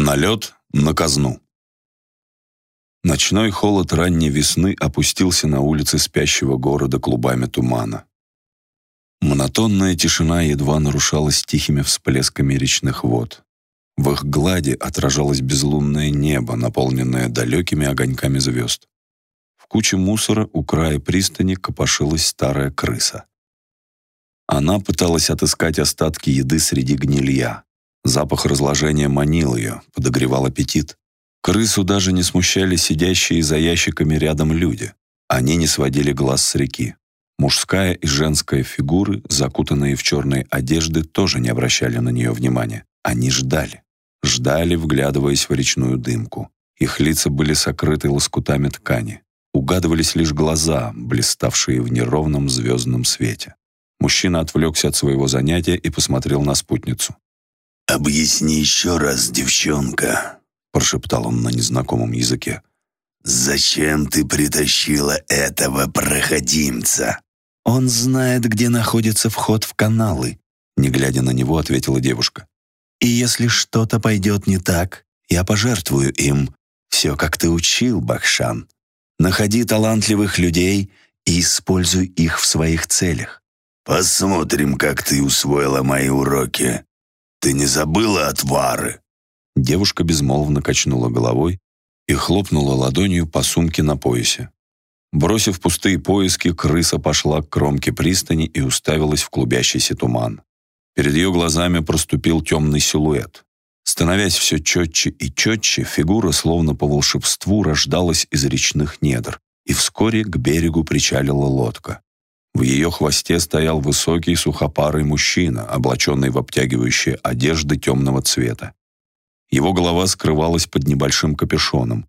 Налет на казну. Ночной холод ранней весны опустился на улицы спящего города клубами тумана. Монотонная тишина едва нарушалась тихими всплесками речных вод. В их глади отражалось безлунное небо, наполненное далекими огоньками звезд. В куче мусора у края пристани копошилась старая крыса. Она пыталась отыскать остатки еды среди гнилья. Запах разложения манил ее, подогревал аппетит. Крысу даже не смущали сидящие за ящиками рядом люди. Они не сводили глаз с реки. Мужская и женская фигуры, закутанные в черные одежды, тоже не обращали на нее внимания. Они ждали. Ждали, вглядываясь в речную дымку. Их лица были сокрыты лоскутами ткани. Угадывались лишь глаза, блиставшие в неровном звездном свете. Мужчина отвлекся от своего занятия и посмотрел на спутницу. «Объясни еще раз, девчонка», — прошептал он на незнакомом языке. «Зачем ты притащила этого проходимца?» «Он знает, где находится вход в каналы», — не глядя на него, ответила девушка. «И если что-то пойдет не так, я пожертвую им. Все, как ты учил, Бахшан. Находи талантливых людей и используй их в своих целях». «Посмотрим, как ты усвоила мои уроки», «Ты не забыла отвары?» Девушка безмолвно качнула головой и хлопнула ладонью по сумке на поясе. Бросив пустые поиски, крыса пошла к кромке пристани и уставилась в клубящийся туман. Перед ее глазами проступил темный силуэт. Становясь все четче и четче, фигура, словно по волшебству, рождалась из речных недр, и вскоре к берегу причалила лодка. В ее хвосте стоял высокий сухопарый мужчина, облаченный в обтягивающие одежды темного цвета. Его голова скрывалась под небольшим капюшоном,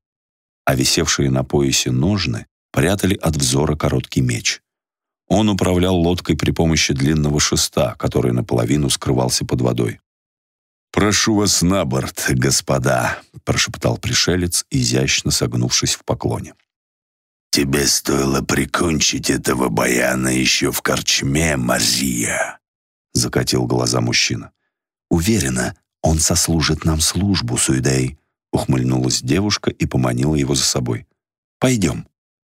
а висевшие на поясе ножны прятали от взора короткий меч. Он управлял лодкой при помощи длинного шеста, который наполовину скрывался под водой. «Прошу вас на борт, господа», — прошептал пришелец, изящно согнувшись в поклоне. «Тебе стоило прикончить этого баяна еще в корчме, Мария!» Закатил глаза мужчина. «Уверена, он сослужит нам службу, Суидей», ухмыльнулась девушка и поманила его за собой. «Пойдем».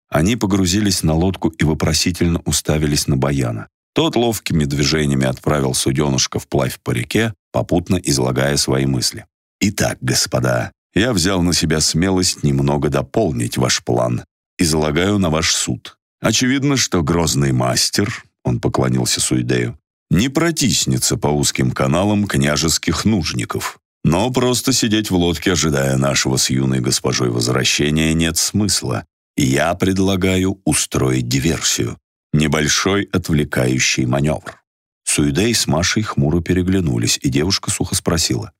Они погрузились на лодку и вопросительно уставились на Баяна. Тот ловкими движениями отправил суденышко вплавь по реке, попутно излагая свои мысли. «Итак, господа, я взял на себя смелость немного дополнить ваш план излагаю на ваш суд. Очевидно, что грозный мастер, он поклонился Суидею, не протиснется по узким каналам княжеских нужников. Но просто сидеть в лодке, ожидая нашего с юной госпожой возвращения, нет смысла. И я предлагаю устроить диверсию. Небольшой отвлекающий маневр. Суидей с Машей хмуро переглянулись, и девушка сухо спросила.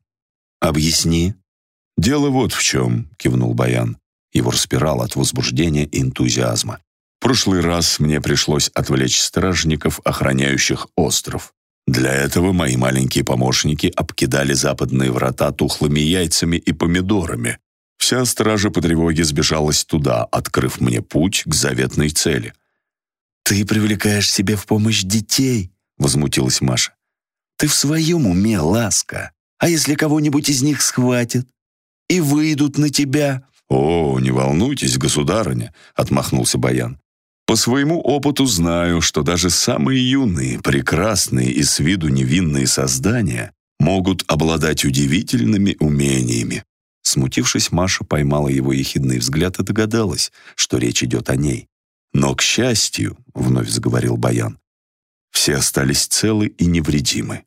«Объясни». «Дело вот в чем», — кивнул Баян. Его распирало от возбуждения и энтузиазма. В прошлый раз мне пришлось отвлечь стражников, охраняющих остров. Для этого мои маленькие помощники обкидали западные врата тухлыми яйцами и помидорами. Вся стража по тревоге сбежалась туда, открыв мне путь к заветной цели. «Ты привлекаешь себе в помощь детей», — возмутилась Маша. «Ты в своем уме, ласка. А если кого-нибудь из них схватят и выйдут на тебя, «О, не волнуйтесь, государыня», — отмахнулся Баян. «По своему опыту знаю, что даже самые юные, прекрасные и с виду невинные создания могут обладать удивительными умениями». Смутившись, Маша поймала его ехидный взгляд и догадалась, что речь идет о ней. «Но, к счастью», — вновь заговорил Баян, «все остались целы и невредимы.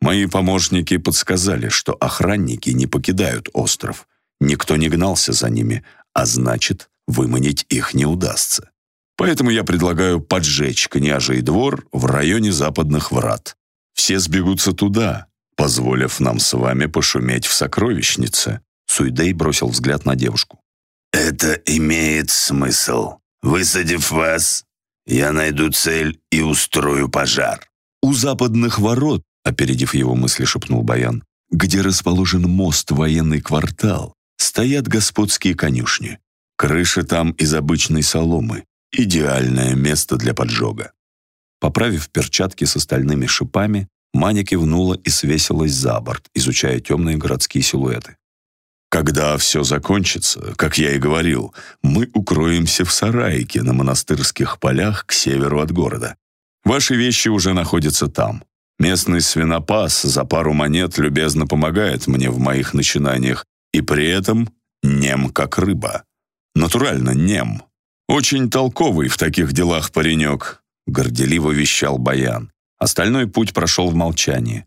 Мои помощники подсказали, что охранники не покидают остров, Никто не гнался за ними, а значит, выманить их не удастся. Поэтому я предлагаю поджечь княжий двор в районе западных врат. Все сбегутся туда, позволив нам с вами пошуметь в сокровищнице». Суидей бросил взгляд на девушку. «Это имеет смысл. Высадив вас, я найду цель и устрою пожар». «У западных ворот», — опередив его мысли, шепнул Баян, «где расположен мост военный квартал, стоят господские конюшни. Крыша там из обычной соломы. Идеальное место для поджога. Поправив перчатки с остальными шипами, Маня кивнула и свесилась за борт, изучая темные городские силуэты. Когда все закончится, как я и говорил, мы укроемся в сарайке на монастырских полях к северу от города. Ваши вещи уже находятся там. Местный свинопас за пару монет любезно помогает мне в моих начинаниях, и при этом нем как рыба. Натурально нем. Очень толковый в таких делах паренек, горделиво вещал Баян. Остальной путь прошел в молчании.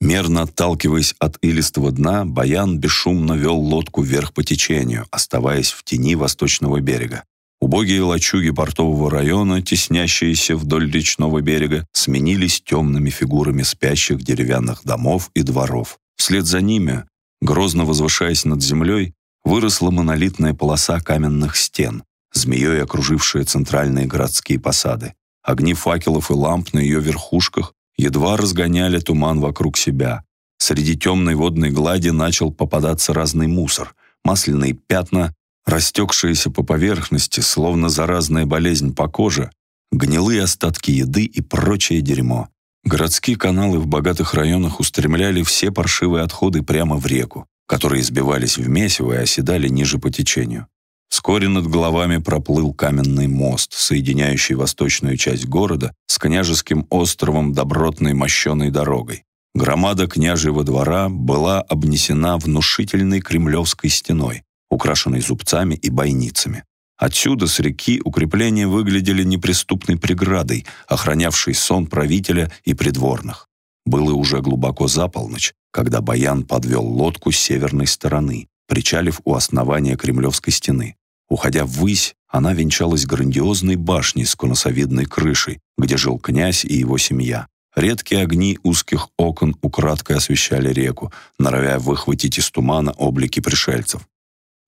Мерно отталкиваясь от илистого дна, Баян бесшумно вел лодку вверх по течению, оставаясь в тени восточного берега. Убогие лачуги портового района, теснящиеся вдоль речного берега, сменились темными фигурами спящих деревянных домов и дворов. Вслед за ними, грозно возвышаясь над землей, выросла монолитная полоса каменных стен, змеей окружившая центральные городские посады. Огни факелов и ламп на ее верхушках едва разгоняли туман вокруг себя. Среди темной водной глади начал попадаться разный мусор, масляные пятна, растекшиеся по поверхности, словно заразная болезнь по коже, гнилые остатки еды и прочее дерьмо. Городские каналы в богатых районах устремляли все паршивые отходы прямо в реку, которые сбивались в месиво и оседали ниже по течению. Вскоре над головами проплыл каменный мост, соединяющий восточную часть города с княжеским островом добротной мощеной дорогой. Громада княжьего двора была обнесена внушительной кремлевской стеной, украшенной зубцами и бойницами. Отсюда с реки укрепления выглядели неприступной преградой, охранявшей сон правителя и придворных. Было уже глубоко за полночь, когда Баян подвел лодку с северной стороны, причалив у основания Кремлевской стены. Уходя ввысь, она венчалась грандиозной башней с конусовидной крышей, где жил князь и его семья. Редкие огни узких окон украдкой освещали реку, норовя выхватить из тумана облики пришельцев.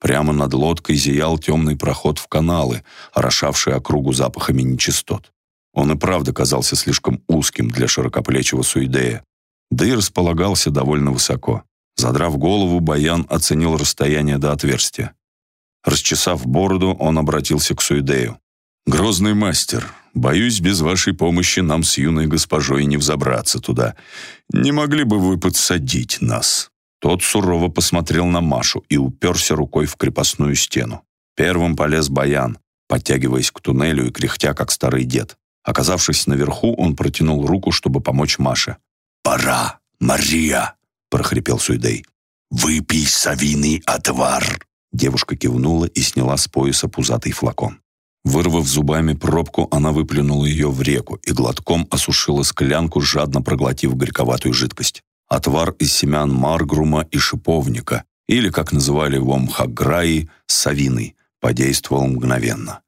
Прямо над лодкой зиял темный проход в каналы, орошавший округу запахами нечистот. Он и правда казался слишком узким для широкоплечего суидея, да и располагался довольно высоко. Задрав голову, Баян оценил расстояние до отверстия. Расчесав бороду, он обратился к Суидею. «Грозный мастер, боюсь, без вашей помощи нам с юной госпожой не взобраться туда. Не могли бы вы подсадить нас?» Тот сурово посмотрел на Машу и уперся рукой в крепостную стену. Первым полез Баян, подтягиваясь к туннелю и кряхтя, как старый дед. Оказавшись наверху, он протянул руку, чтобы помочь Маше. «Пора, Мария!» — прохрипел Суидей. «Выпей совиный отвар!» Девушка кивнула и сняла с пояса пузатый флакон. Вырвав зубами пробку, она выплюнула ее в реку и глотком осушила склянку, жадно проглотив горьковатую жидкость. Отвар из семян маргрума и шиповника, или, как называли его мхаграи, савиный, подействовал мгновенно.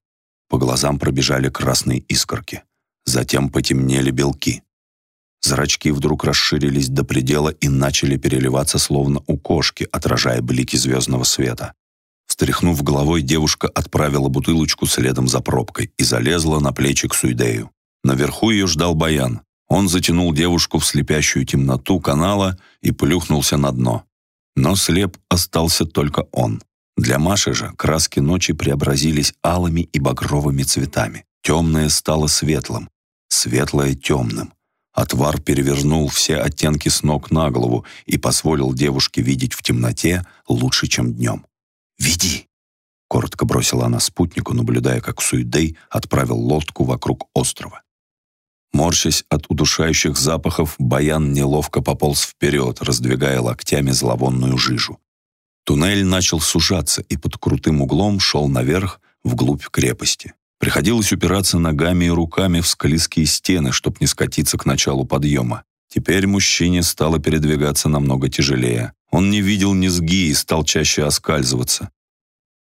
По глазам пробежали красные искорки. Затем потемнели белки. Зрачки вдруг расширились до предела и начали переливаться, словно у кошки, отражая блики звездного света. Стряхнув головой, девушка отправила бутылочку следом за пробкой и залезла на плечи к Суидею. Наверху ее ждал Баян. Он затянул девушку в слепящую темноту канала и плюхнулся на дно. Но слеп остался только он. Для Маши же краски ночи преобразились алыми и багровыми цветами. Темное стало светлым, светлое — темным. Отвар перевернул все оттенки с ног на голову и позволил девушке видеть в темноте лучше, чем днем. «Веди!» — коротко бросила она спутнику, наблюдая, как Суидей отправил лодку вокруг острова. Морщась от удушающих запахов, Баян неловко пополз вперед, раздвигая локтями зловонную жижу. Туннель начал сужаться и под крутым углом шел наверх, вглубь крепости. Приходилось упираться ногами и руками в склизкие стены, чтобы не скатиться к началу подъема. Теперь мужчине стало передвигаться намного тяжелее. Он не видел низги и стал чаще оскальзываться.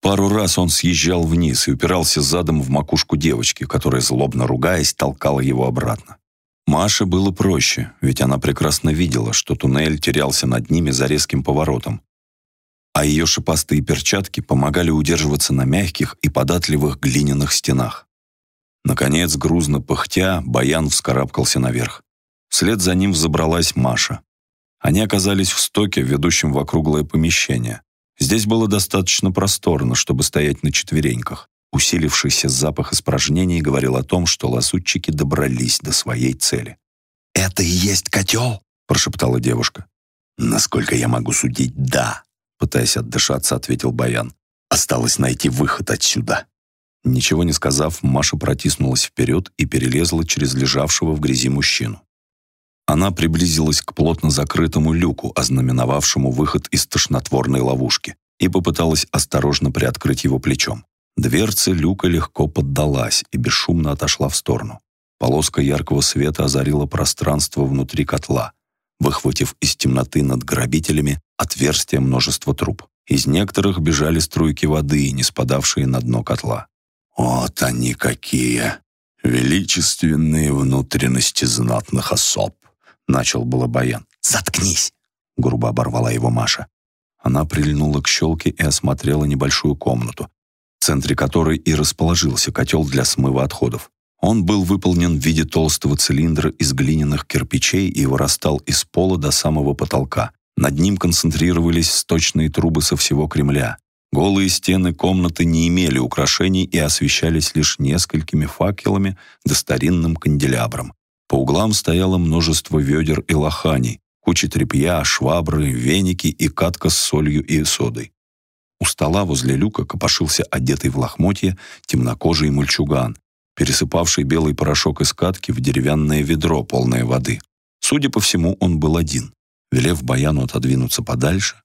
Пару раз он съезжал вниз и упирался задом в макушку девочки, которая, злобно ругаясь, толкала его обратно. Маше было проще, ведь она прекрасно видела, что туннель терялся над ними за резким поворотом, а ее шипастые перчатки помогали удерживаться на мягких и податливых глиняных стенах. Наконец, грузно пыхтя, Баян вскарабкался наверх. Вслед за ним взобралась Маша. Они оказались в стоке, ведущем в округлое помещение. Здесь было достаточно просторно, чтобы стоять на четвереньках. Усилившийся запах испражнений говорил о том, что лазутчики добрались до своей цели. «Это и есть котел?» – прошептала девушка. «Насколько я могу судить, да», пытаясь отдышаться, ответил Баян. «Осталось найти выход отсюда». Ничего не сказав, Маша протиснулась вперед и перелезла через лежавшего в грязи мужчину. Она приблизилась к плотно закрытому люку, ознаменовавшему выход из тошнотворной ловушки, и попыталась осторожно приоткрыть его плечом. Дверца люка легко поддалась и бесшумно отошла в сторону. Полоска яркого света озарила пространство внутри котла, выхватив из темноты над грабителями отверстия множества труб. Из некоторых бежали струйки воды, не спадавшие на дно котла. «Вот они какие! Величественные внутренности знатных особ!» Начал было Баян. «Заткнись!» — грубо оборвала его Маша. Она прильнула к щелке и осмотрела небольшую комнату, в центре которой и расположился котел для смыва отходов. Он был выполнен в виде толстого цилиндра из глиняных кирпичей и вырастал из пола до самого потолка. Над ним концентрировались сточные трубы со всего Кремля. Голые стены комнаты не имели украшений и освещались лишь несколькими факелами да старинным канделябром. По углам стояло множество ведер и лоханий, куча тряпья, швабры, веники и катка с солью и содой. У стола возле люка копошился одетый в лохмотье темнокожий мальчуган, пересыпавший белый порошок из катки в деревянное ведро, полное воды. Судя по всему, он был один. Велев Баяну отодвинуться подальше,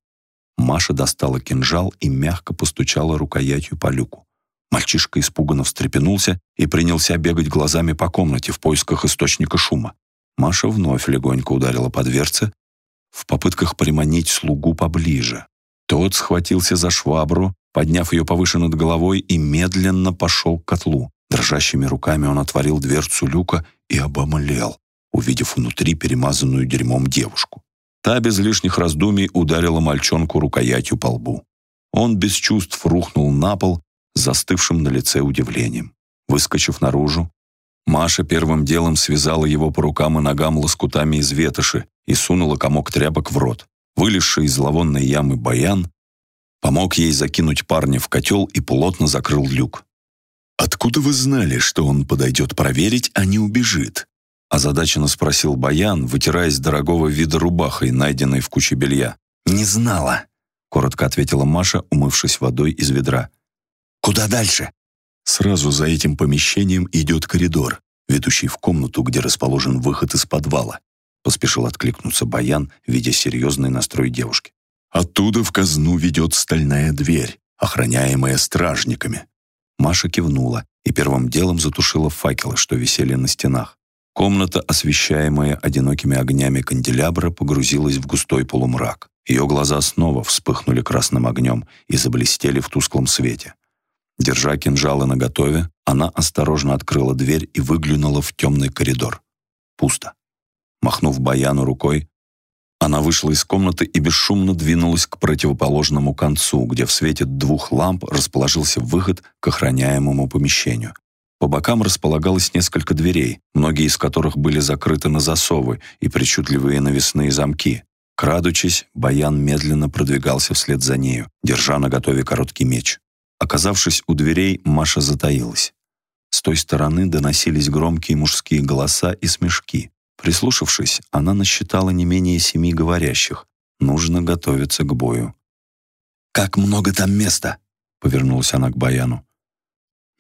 Маша достала кинжал и мягко постучала рукоятью по люку. Мальчишка испуганно встрепенулся и принялся бегать глазами по комнате в поисках источника шума. Маша вновь легонько ударила по дверце в попытках приманить слугу поближе. Тот схватился за швабру, подняв ее повыше над головой и медленно пошел к котлу. Дрожащими руками он отворил дверцу люка и обомлел, увидев внутри перемазанную дерьмом девушку. Та без лишних раздумий ударила мальчонку рукоятью по лбу. Он без чувств рухнул на пол, застывшим на лице удивлением. Выскочив наружу, Маша первым делом связала его по рукам и ногам лоскутами из ветоши и сунула комок тряпок в рот. Вылезший из зловонной ямы баян помог ей закинуть парня в котел и плотно закрыл люк. «Откуда вы знали, что он подойдет проверить, а не убежит?» Озадаченно спросил Баян, вытираясь дорогого вида рубахой, найденной в куче белья. «Не знала», — коротко ответила Маша, умывшись водой из ведра. «Куда дальше?» «Сразу за этим помещением идет коридор, ведущий в комнату, где расположен выход из подвала», поспешил откликнуться Баян, видя серьезный настрой девушки. «Оттуда в казну ведет стальная дверь, охраняемая стражниками». Маша кивнула и первым делом затушила факелы, что висели на стенах. Комната, освещаемая одинокими огнями канделябра, погрузилась в густой полумрак. Ее глаза снова вспыхнули красным огнем и заблестели в тусклом свете. Держа кинжалы наготове, она осторожно открыла дверь и выглянула в темный коридор. Пусто. Махнув Баяну рукой, она вышла из комнаты и бесшумно двинулась к противоположному концу, где в свете двух ламп расположился выход к охраняемому помещению. По бокам располагалось несколько дверей, многие из которых были закрыты на засовы и причудливые навесные замки. Крадучись, Баян медленно продвигался вслед за нею, держа на готове короткий меч. Оказавшись у дверей, Маша затаилась. С той стороны доносились громкие мужские голоса и смешки. Прислушавшись, она насчитала не менее семи говорящих. Нужно готовиться к бою. «Как много там места?» — повернулась она к Баяну.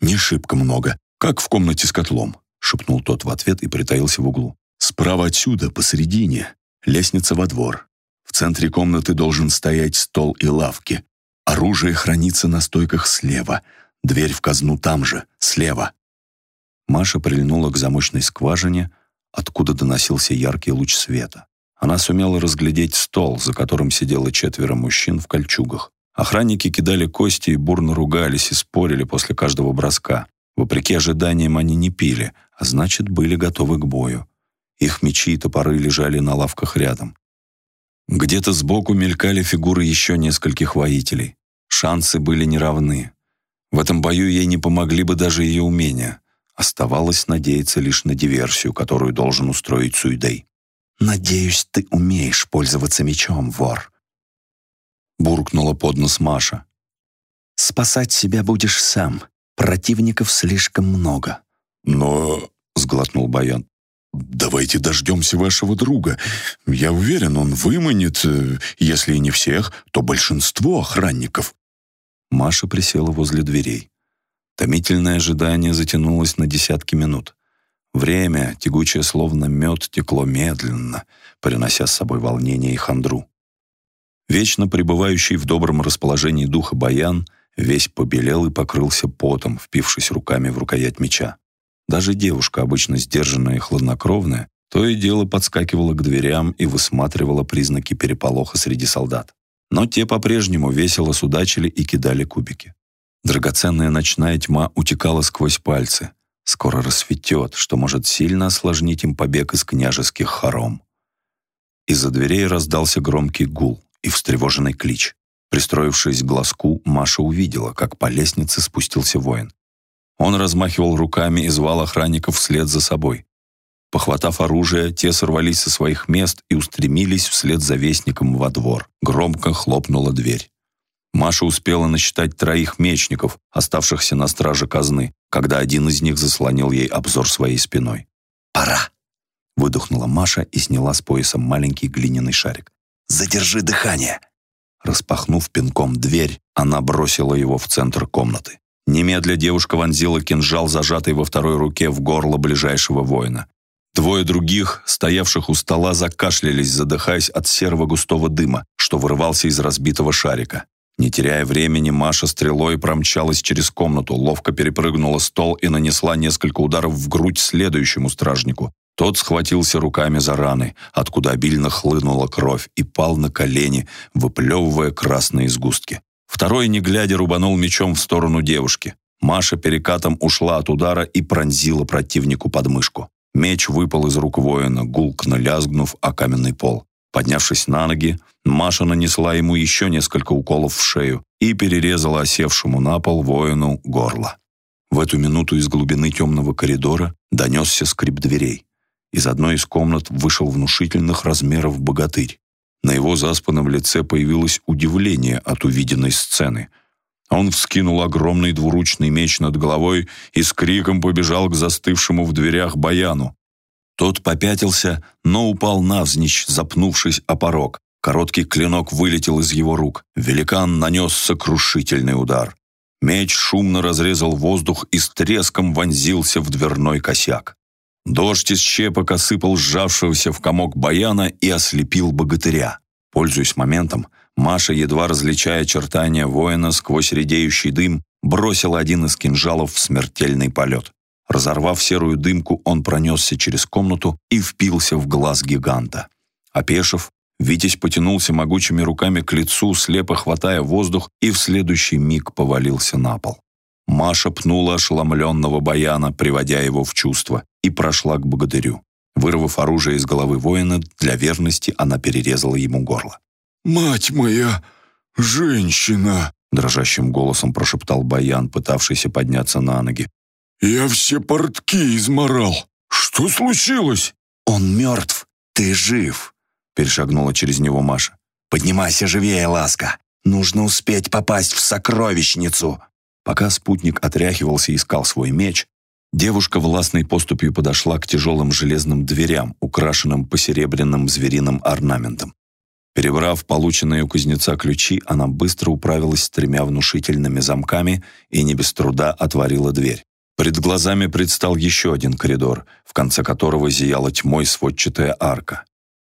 «Не шибко много», «Как в комнате с котлом», — шепнул тот в ответ и притаился в углу. «Справа отсюда, посередине, лестница во двор. В центре комнаты должен стоять стол и лавки. Оружие хранится на стойках слева. Дверь в казну там же, слева». Маша прильнула к замочной скважине, откуда доносился яркий луч света. Она сумела разглядеть стол, за которым сидело четверо мужчин в кольчугах. Охранники кидали кости и бурно ругались и спорили после каждого броска. Вопреки ожиданиям они не пили, а значит, были готовы к бою. Их мечи и топоры лежали на лавках рядом. Где-то сбоку мелькали фигуры еще нескольких воителей. Шансы были неравны. В этом бою ей не помогли бы даже ее умения. Оставалось надеяться лишь на диверсию, которую должен устроить Суидей. «Надеюсь, ты умеешь пользоваться мечом, вор», — буркнула под нос Маша. «Спасать себя будешь сам. Противников слишком много. Но, сглотнул Баян, давайте дождемся вашего друга. Я уверен, он выманит, э, если и не всех, то большинство охранников». Маша присела возле дверей. Томительное ожидание затянулось на десятки минут. Время, тягучее словно мед, текло медленно, принося с собой волнение и хандру. Вечно пребывающий в добром расположении духа Баян весь побелел и покрылся потом, впившись руками в рукоять меча. Даже девушка, обычно сдержанная и хладнокровная, то и дело подскакивала к дверям и высматривала признаки переполоха среди солдат. Но те по-прежнему весело судачили и кидали кубики. Драгоценная ночная тьма утекала сквозь пальцы. Скоро рассветет, что может сильно осложнить им побег из княжеских хором. Из-за дверей раздался громкий гул и встревоженный клич. Пристроившись к глазку, Маша увидела, как по лестнице спустился воин. Он размахивал руками и звал охранников вслед за собой. Похватав оружие, те сорвались со своих мест и устремились вслед за вестником во двор. Громко хлопнула дверь. Маша успела насчитать троих мечников, оставшихся на страже казны, когда один из них заслонил ей обзор своей спиной. «Пора!» — выдохнула Маша и сняла с пояса маленький глиняный шарик. «Задержи дыхание!» Распахнув пинком дверь, она бросила его в центр комнаты. Немедля девушка вонзила кинжал, зажатый во второй руке, в горло ближайшего воина. Двое других, стоявших у стола, закашлялись, задыхаясь от серого густого дыма, что вырывался из разбитого шарика. Не теряя времени, Маша стрелой промчалась через комнату, ловко перепрыгнула стол и нанесла несколько ударов в грудь следующему стражнику. Тот схватился руками за раны, откуда обильно хлынула кровь, и пал на колени, выплевывая красные сгустки. Второй, не глядя, рубанул мечом в сторону девушки. Маша перекатом ушла от удара и пронзила противнику подмышку. Меч выпал из рук воина, гулкно лязгнув о каменный пол. Поднявшись на ноги, Маша нанесла ему еще несколько уколов в шею и перерезала осевшему на пол воину горло. В эту минуту из глубины темного коридора донесся скрип дверей. Из одной из комнат вышел внушительных размеров богатырь. На его заспанном лице появилось удивление от увиденной сцены. Он вскинул огромный двуручный меч над головой и с криком побежал к застывшему в дверях баяну. Тот попятился, но упал навзничь, запнувшись о порог. Короткий клинок вылетел из его рук. Великан нанес сокрушительный удар. Меч шумно разрезал воздух и с треском вонзился в дверной косяк. Дождь из щепок осыпал сжавшегося в комок баяна и ослепил богатыря. Пользуясь моментом, Маша, едва различая очертания воина сквозь редеющий дым, бросила один из кинжалов в смертельный полет. Разорвав серую дымку, он пронесся через комнату и впился в глаз гиганта. Опешив, Витязь потянулся могучими руками к лицу, слепо хватая воздух, и в следующий миг повалился на пол. Маша пнула ошеломленного баяна, приводя его в чувство, и прошла к богатырю. Вырвав оружие из головы воина, для верности она перерезала ему горло. «Мать моя, женщина!» дрожащим голосом прошептал Баян, пытавшийся подняться на ноги. «Я все портки изморал. Что случилось?» «Он мертв. Ты жив!» перешагнула через него Маша. «Поднимайся живее, ласка! Нужно успеть попасть в сокровищницу!» Пока спутник отряхивался и искал свой меч, девушка властной поступью подошла к тяжелым железным дверям, украшенным посеребряным звериным орнаментом. Перебрав полученные у кузнеца ключи, она быстро управилась с тремя внушительными замками и не без труда отворила дверь. Пред глазами предстал еще один коридор, в конце которого зияла тьмой сводчатая арка.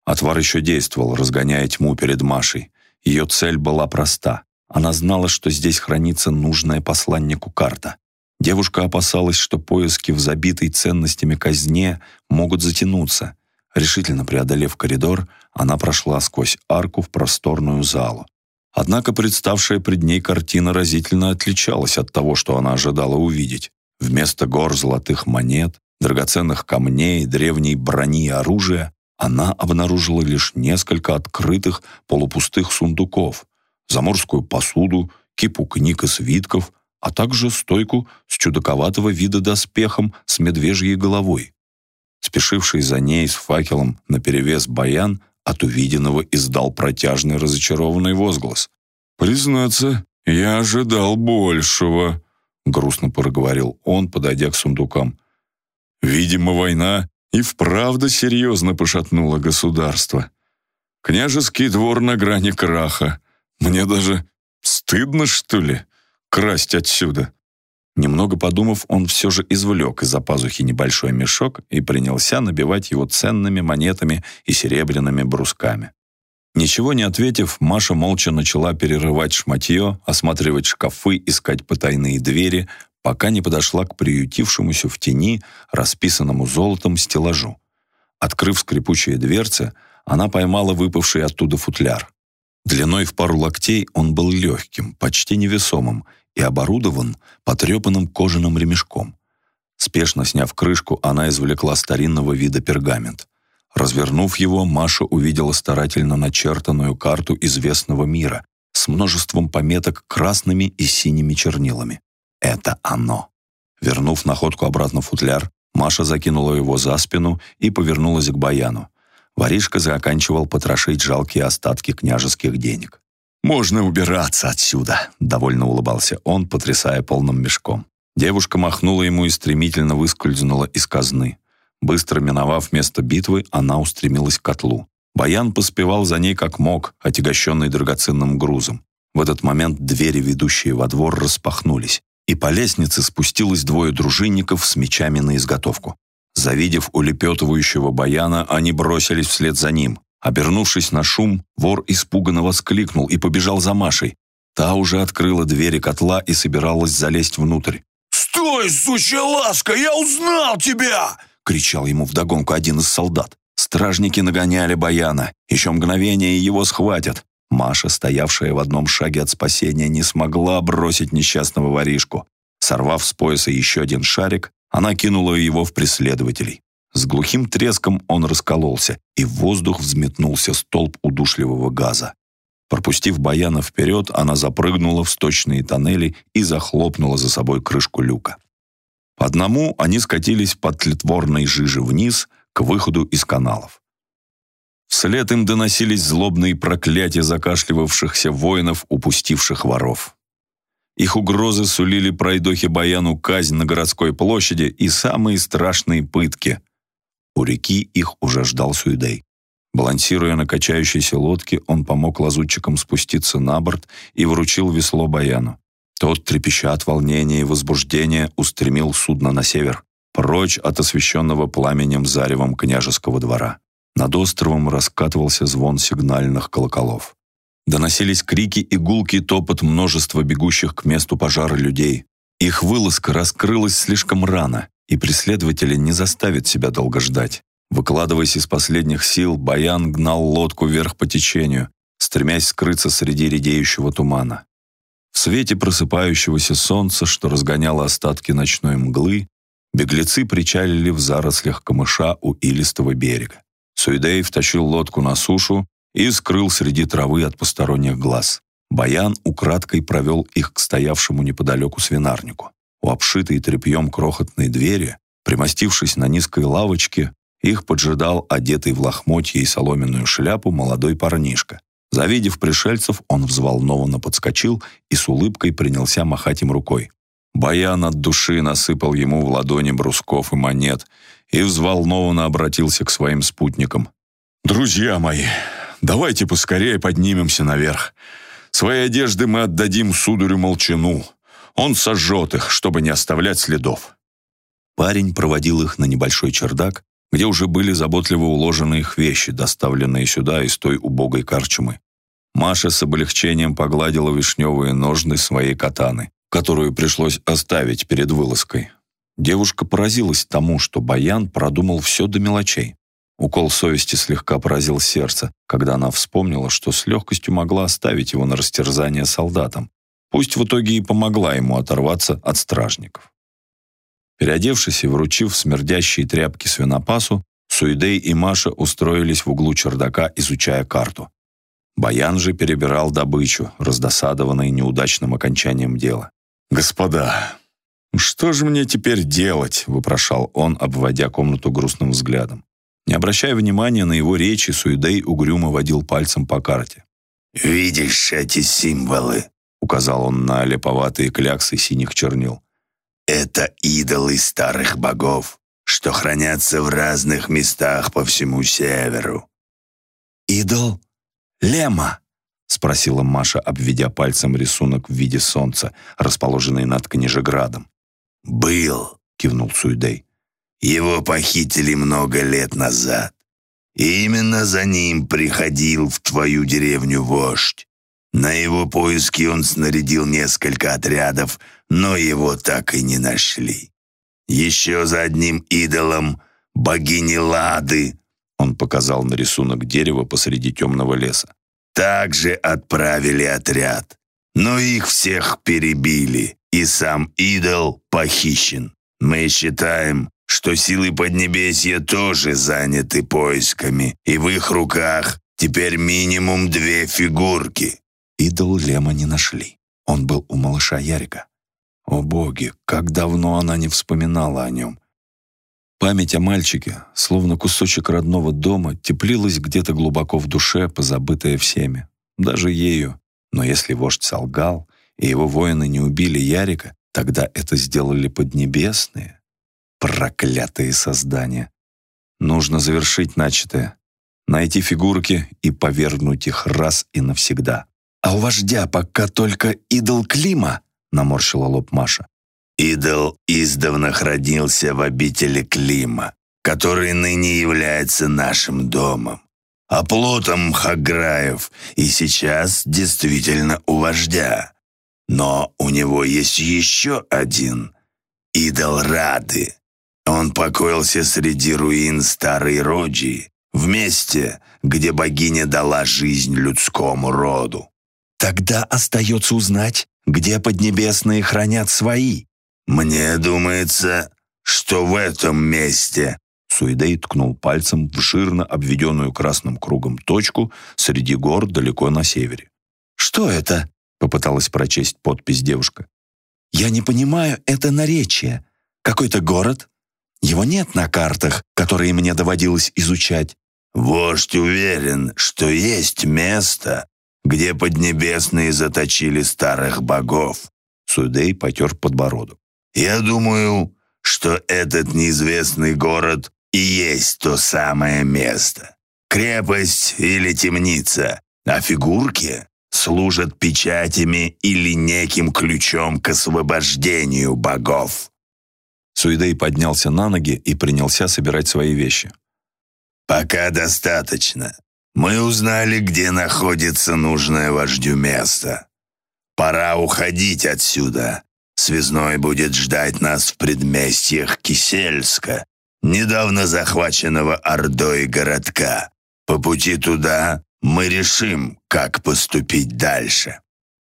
Отвар еще действовал, разгоняя тьму перед Машей. Ее цель была проста. Она знала, что здесь хранится нужная посланнику карта. Девушка опасалась, что поиски в забитой ценностями казне могут затянуться. Решительно преодолев коридор, она прошла сквозь арку в просторную залу. Однако представшая пред ней картина разительно отличалась от того, что она ожидала увидеть. Вместо гор золотых монет, драгоценных камней, древней брони и оружия она обнаружила лишь несколько открытых полупустых сундуков, заморскую посуду, кипу книг и свитков, а также стойку с чудаковатого вида доспехом с медвежьей головой. Спешивший за ней с факелом наперевес баян от увиденного издал протяжный разочарованный возглас. «Признаться, я ожидал большего», — грустно проговорил он, подойдя к сундукам. «Видимо, война и вправду серьезно пошатнуло государство. Княжеский двор на грани краха. Мне даже стыдно, что ли, красть отсюда. Немного подумав, он все же извлек из-за пазухи небольшой мешок и принялся набивать его ценными монетами и серебряными брусками. Ничего не ответив, Маша молча начала перерывать шматье, осматривать шкафы, искать потайные двери, пока не подошла к приютившемуся в тени, расписанному золотом стеллажу. Открыв скрипучие дверцы, она поймала выпавший оттуда футляр. Длиной в пару локтей он был легким, почти невесомым и оборудован потрепанным кожаным ремешком. Спешно сняв крышку, она извлекла старинного вида пергамент. Развернув его, Маша увидела старательно начертанную карту известного мира с множеством пометок красными и синими чернилами. Это оно. Вернув находку обратно в футляр, Маша закинула его за спину и повернулась к Баяну. Воришка заканчивал потрошить жалкие остатки княжеских денег. «Можно убираться отсюда», — довольно улыбался он, потрясая полным мешком. Девушка махнула ему и стремительно выскользнула из казны. Быстро миновав место битвы, она устремилась к котлу. Баян поспевал за ней как мог, отягощенный драгоценным грузом. В этот момент двери, ведущие во двор, распахнулись, и по лестнице спустилось двое дружинников с мечами на изготовку. Завидев улепетывающего Баяна, они бросились вслед за ним. Обернувшись на шум, вор испуганно воскликнул и побежал за Машей. Та уже открыла двери котла и собиралась залезть внутрь. «Стой, сучья ласка, я узнал тебя!» — кричал ему вдогонку один из солдат. Стражники нагоняли Баяна. Еще мгновение его схватят. Маша, стоявшая в одном шаге от спасения, не смогла бросить несчастного воришку. Сорвав с пояса еще один шарик, она кинула его в преследователей. С глухим треском он раскололся, и в воздух взметнулся столб удушливого газа. Пропустив Баяна вперед, она запрыгнула в сточные тоннели и захлопнула за собой крышку люка. По одному они скатились под тлетворной жижи вниз к выходу из каналов. Вслед им доносились злобные проклятия закашливавшихся воинов, упустивших воров. Их угрозы сулили пройдохе Баяну казнь на городской площади и самые страшные пытки – у реки их уже ждал Суидей. Балансируя на качающейся лодке, он помог лазутчикам спуститься на борт и вручил весло Баяну. Тот, трепеща от волнения и возбуждения, устремил судно на север, прочь от освещенного пламенем заревом княжеского двора. Над островом раскатывался звон сигнальных колоколов. Доносились крики и гулкий топот множества бегущих к месту пожара людей. Их вылазка раскрылась слишком рано, и преследователи не заставят себя долго ждать. Выкладываясь из последних сил, Баян гнал лодку вверх по течению, стремясь скрыться среди редеющего тумана. В свете просыпающегося солнца, что разгоняло остатки ночной мглы, беглецы причалили в зарослях камыша у илистого берега. Суидей втащил лодку на сушу и скрыл среди травы от посторонних глаз. Баян украдкой провел их к стоявшему неподалеку свинарнику. У обшитой тряпьем крохотной двери, примостившись на низкой лавочке, их поджидал одетый в лохмотье и соломенную шляпу молодой парнишка. Завидев пришельцев, он взволнованно подскочил и с улыбкой принялся махать им рукой. Баян от души насыпал ему в ладони брусков и монет и взволнованно обратился к своим спутникам. «Друзья мои, давайте поскорее поднимемся наверх. Свои одежды мы отдадим сударю Молчану. Он сожжет их, чтобы не оставлять следов. Парень проводил их на небольшой чердак, где уже были заботливо уложены их вещи, доставленные сюда из той убогой карчмы. Маша с облегчением погладила вишневые ножны своей катаны, которую пришлось оставить перед вылазкой. Девушка поразилась тому, что Баян продумал все до мелочей. Укол совести слегка поразил сердце, когда она вспомнила, что с легкостью могла оставить его на растерзание солдатам, Пусть в итоге и помогла ему оторваться от стражников. Переодевшись и вручив смердящие тряпки свинопасу, Суидей и Маша устроились в углу чердака, изучая карту. Баян же перебирал добычу, раздосадованный неудачным окончанием дела. «Господа, что же мне теперь делать?» — вопрошал он, обводя комнату грустным взглядом. Не обращая внимания на его речи, Суидей угрюмо водил пальцем по карте. «Видишь эти символы?» указал он на леповатые кляксы синих чернил. Это идолы старых богов, что хранятся в разных местах по всему северу. «Идол Лема?» — спросила Маша, обведя пальцем рисунок в виде солнца, расположенный над Книжеградом. «Был», — кивнул Суидей. «Его похитили много лет назад. И именно за ним приходил в твою деревню вождь. На его поиски он снарядил несколько отрядов, но его так и не нашли. Еще за одним идолом богини Лады, он показал на рисунок дерева посреди темного леса, также отправили отряд. Но их всех перебили, и сам идол похищен. Мы считаем, что силы Поднебесья тоже заняты поисками, и в их руках теперь минимум две фигурки. Идол Лема не нашли. Он был у малыша Ярика. О боги, как давно она не вспоминала о нем. Память о мальчике, словно кусочек родного дома, теплилась где-то глубоко в душе, позабытая всеми, даже ею. Но если вождь солгал, и его воины не убили Ярика, тогда это сделали поднебесные. Проклятые создания. Нужно завершить начатое, найти фигурки и повергнуть их раз и навсегда. А у вождя пока только идол Клима, наморщила лоб Маша. Идол издавна хранился в обители Клима, который ныне является нашим домом, оплотом Хаграев и сейчас действительно у вождя. Но у него есть еще один идол Рады. Он покоился среди руин старой Роджи, в месте, где богиня дала жизнь людскому роду. Тогда остается узнать, где поднебесные хранят свои. Мне думается, что в этом месте. Суидей ткнул пальцем в жирно обведенную красным кругом точку среди гор далеко на севере. «Что это?» — попыталась прочесть подпись девушка. «Я не понимаю это наречие. Какой-то город? Его нет на картах, которые мне доводилось изучать». «Вождь уверен, что есть место, где поднебесные заточили старых богов». Судей потер подбородок. «Я думаю, что этот неизвестный город и есть то самое место. Крепость или темница, а фигурки служат печатями или неким ключом к освобождению богов». Суидей поднялся на ноги и принялся собирать свои вещи. «Пока достаточно. Мы узнали, где находится нужное вождю место. Пора уходить отсюда. Связной будет ждать нас в предместьях Кисельска, недавно захваченного Ордой городка. По пути туда мы решим, как поступить дальше.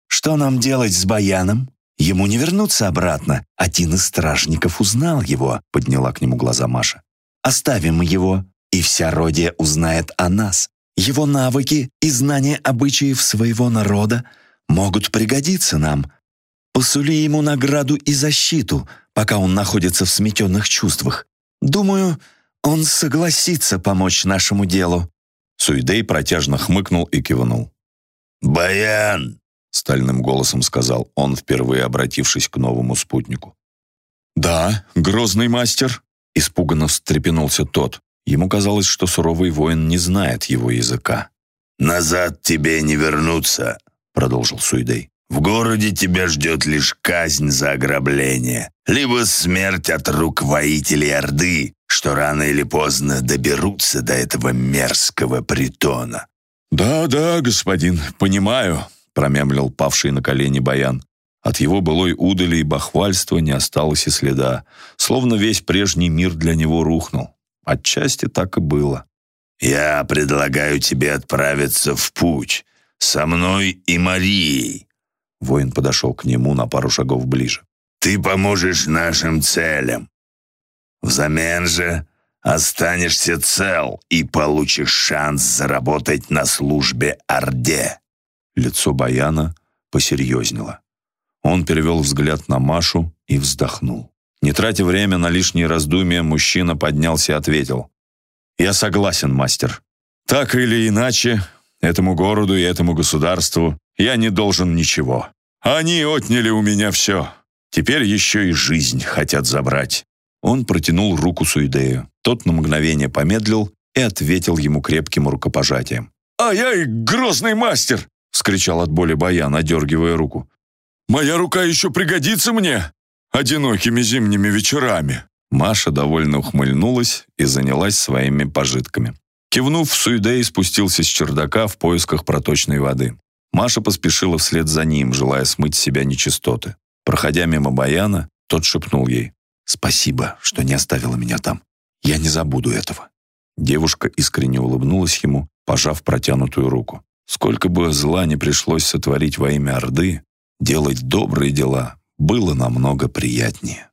Что нам делать с Баяном? Ему не вернуться обратно. Один из стражников узнал его, подняла к нему глаза Маша. Оставим его, и вся Родия узнает о нас. Его навыки и знания обычаев своего народа могут пригодиться нам. Посули ему награду и защиту, пока он находится в сметенных чувствах. Думаю, он согласится помочь нашему делу». Суидей протяжно хмыкнул и кивнул. «Баян!» — стальным голосом сказал он, впервые обратившись к новому спутнику. «Да, грозный мастер!» — испуганно встрепенулся тот. Ему казалось, что суровый воин не знает его языка. «Назад тебе не вернуться», — продолжил Суидей. «В городе тебя ждет лишь казнь за ограбление, либо смерть от рук воителей Орды, что рано или поздно доберутся до этого мерзкого притона». «Да-да, господин, понимаю», — промямлил павший на колени Баян. От его былой удали и бахвальства не осталось и следа, словно весь прежний мир для него рухнул. Отчасти так и было. «Я предлагаю тебе отправиться в путь со мной и Марией». Воин подошел к нему на пару шагов ближе. «Ты поможешь нашим целям. Взамен же останешься цел и получишь шанс заработать на службе Орде». Лицо Баяна посерьезнело. Он перевел взгляд на Машу и вздохнул. Не тратя время на лишние раздумья, мужчина поднялся и ответил. «Я согласен, мастер. Так или иначе, этому городу и этому государству я не должен ничего. Они отняли у меня все. Теперь еще и жизнь хотят забрать. Он протянул руку Суидею. Тот на мгновение помедлил и ответил ему крепким рукопожатием. «А я и грозный мастер!» — вскричал от боли Баян, одергивая руку. «Моя рука еще пригодится мне одинокими зимними вечерами!» Маша довольно ухмыльнулась и занялась своими пожитками. Кивнув, Суидей спустился с чердака в поисках проточной воды. Маша поспешила вслед за ним, желая смыть с себя нечистоты. Проходя мимо Баяна, тот шепнул ей. «Спасибо, что не оставила меня там. Я не забуду этого». Девушка искренне улыбнулась ему, пожав протянутую руку. Сколько бы зла не пришлось сотворить во имя Орды, делать добрые дела было намного приятнее.